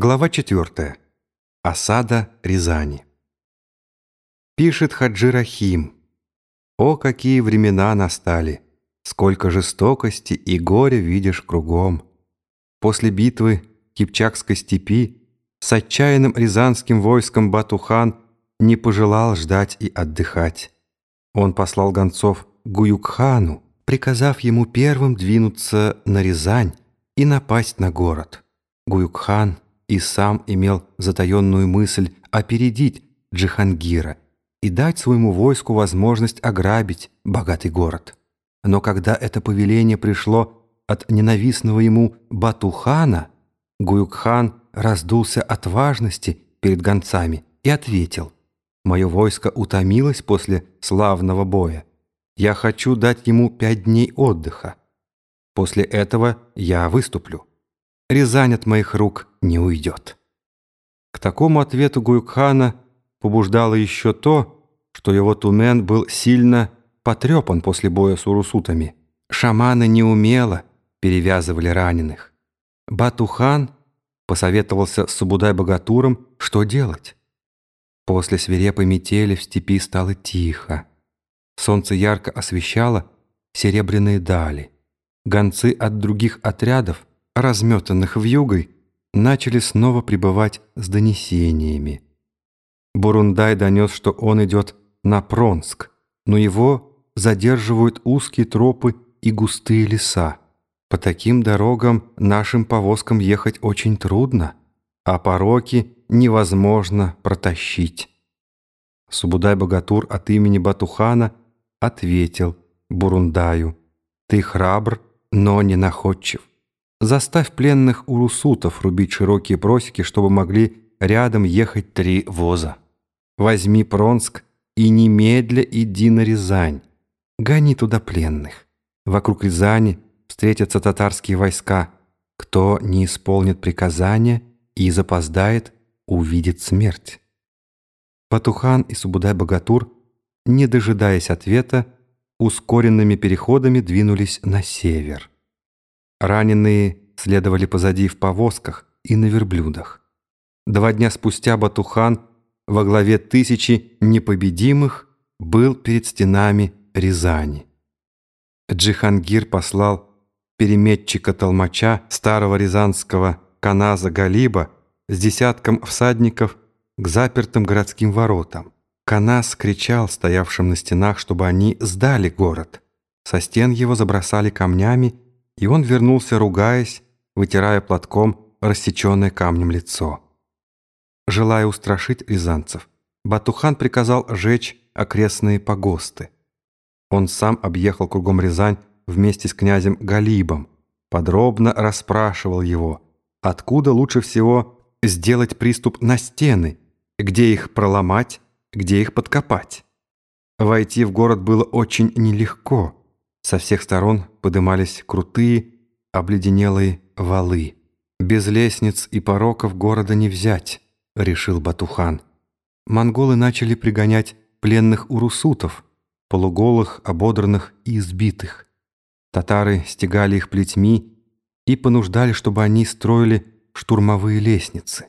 Глава 4. Осада Рязани. Пишет Хаджи Рахим. «О, какие времена настали! Сколько жестокости и горя видишь кругом! После битвы Кипчакской степи с отчаянным рязанским войском Батухан не пожелал ждать и отдыхать. Он послал гонцов Гуюкхану, приказав ему первым двинуться на Рязань и напасть на город. Гуюкхан и сам имел затаенную мысль опередить Джихангира и дать своему войску возможность ограбить богатый город. Но когда это повеление пришло от ненавистного ему Батухана, Гуюкхан раздулся от важности перед гонцами и ответил, «Мое войско утомилось после славного боя. Я хочу дать ему пять дней отдыха. После этого я выступлю. Рязань от моих рук не уйдет. К такому ответу Гуюкхана побуждало еще то, что его тумен был сильно потрепан после боя с урусутами. Шаманы неумело перевязывали раненых. Батухан посоветовался с Субудай-богатуром, что делать. После свирепой метели в степи стало тихо. Солнце ярко освещало серебряные дали. Гонцы от других отрядов, разметанных в югой, начали снова прибывать с донесениями. Бурундай донес, что он идет на Пронск, но его задерживают узкие тропы и густые леса. По таким дорогам нашим повозкам ехать очень трудно, а пороки невозможно протащить. Субудай-богатур от имени Батухана – ответил Бурундаю, «Ты храбр, но не находчив. Заставь пленных урусутов рубить широкие просеки, чтобы могли рядом ехать три воза. Возьми Пронск и немедля иди на Рязань. Гони туда пленных. Вокруг Рязани встретятся татарские войска. Кто не исполнит приказания и запоздает, увидит смерть». Патухан и Субудай-Богатур – не дожидаясь ответа, ускоренными переходами двинулись на север. Раненые следовали позади в повозках и на верблюдах. Два дня спустя Батухан во главе тысячи непобедимых был перед стенами Рязани. Джихангир послал переметчика толмача старого рязанского каназа Галиба с десятком всадников к запертым городским воротам. Канас кричал стоявшим на стенах, чтобы они сдали город. Со стен его забросали камнями, и он вернулся, ругаясь, вытирая платком рассеченное камнем лицо. Желая устрашить рязанцев, Батухан приказал жечь окрестные погосты. Он сам объехал кругом Рязань вместе с князем Галибом, подробно расспрашивал его, откуда лучше всего сделать приступ на стены, где их проломать, где их подкопать. Войти в город было очень нелегко. Со всех сторон подымались крутые, обледенелые валы. «Без лестниц и пороков города не взять», — решил Батухан. Монголы начали пригонять пленных урусутов, полуголых, ободранных и избитых. Татары стегали их плетьми и понуждали, чтобы они строили штурмовые лестницы.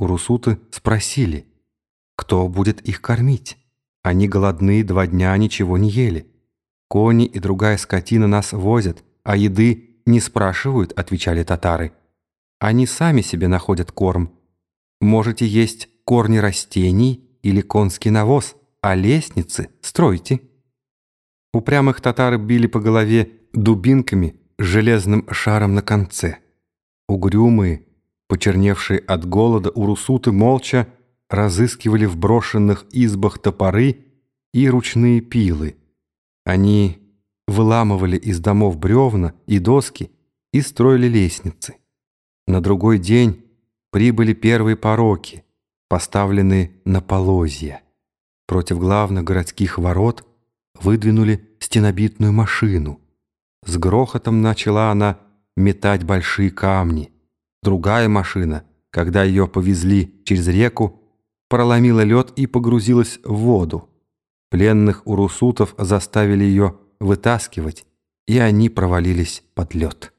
Урусуты спросили — кто будет их кормить? Они голодны, два дня ничего не ели. Кони и другая скотина нас возят, а еды не спрашивают, отвечали татары. Они сами себе находят корм. Можете есть корни растений или конский навоз, а лестницы стройте. Упрямых татары били по голове дубинками с железным шаром на конце. Угрюмые, почерневшие от голода урусуты молча разыскивали в брошенных избах топоры и ручные пилы. Они выламывали из домов бревна и доски и строили лестницы. На другой день прибыли первые пороки, поставленные на полозья. Против главных городских ворот выдвинули стенобитную машину. С грохотом начала она метать большие камни. Другая машина, когда ее повезли через реку, проломила лед и погрузилась в воду. Пленных урусутов заставили ее вытаскивать, и они провалились под лед.